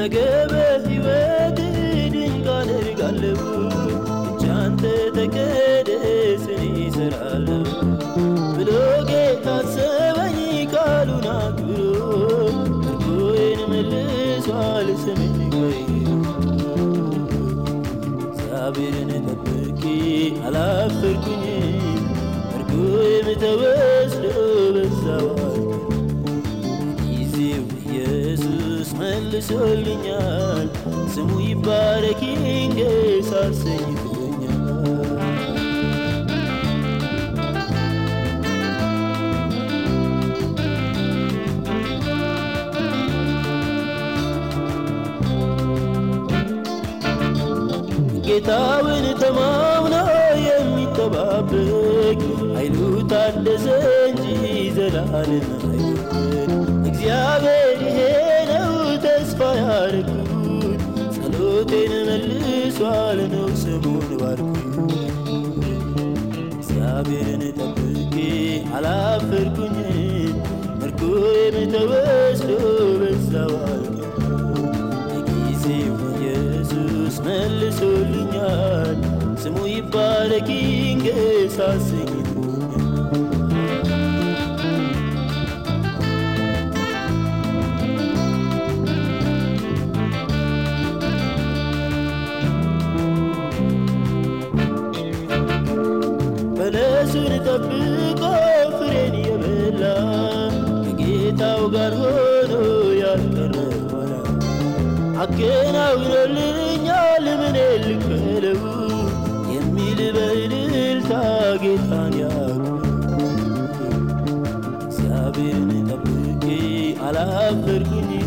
ነገ በሕይወት ድንቅ አደርጋለሁ። ብቻ አንተ ተቀደስ ብሎ ጌታ አሰበኝ ቃሉን አክብሮ ምርኮዬን መልሷል ስሜን ቀይሮ እግዚአብሔርን ጠብቄ አላፈርኩኝም ምርኮዬም ተወስዶ መልሶልኛል ስሙ ይባረክ ይንገስ አሰኝቶኛል ጌታውን ተማምኖ የሚጠባበቅ ኃይሉ ታደሰ እንጂ ዘላለም እግዚአብሔር መልሷል ነው ስሙን ባርኩት። እግዚአብሔርን ጠብቄ አላፈርኩኝም ምርኮዬም ተወስዶ በዛዋል ጊዜው ኢየሱስ መልሶልኛል ስሙ ይባረክ ይንገስ በለሱን ጠብቆ ፍሬን የበላ ከጌታው ጋር ሆኖ ያልቀረ ኋላ አከናውኖልኛል ምን ልክፈለው የሚል በእልልታ ጌታን ያክብር። እግዚአብሔርን ጠብቄ አላፈርኩኝም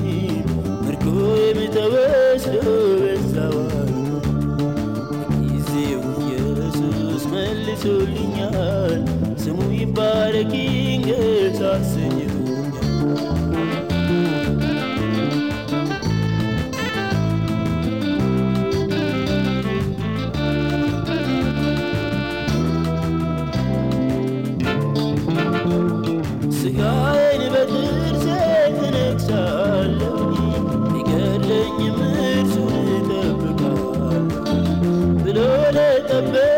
the.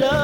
love.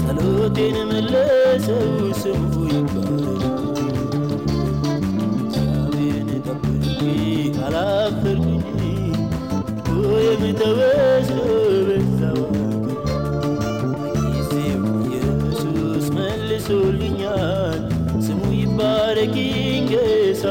ጸሎቴን መለሰው ስሙ ይባረክ እግዚአብሔርን ጠብቄ አላፈርኩኝም ምርኮዬም ተወስዶ በዛዋል ጊዜው ኢየሱስ መልሶልኛል ስሙ ይባረክ ይንገስ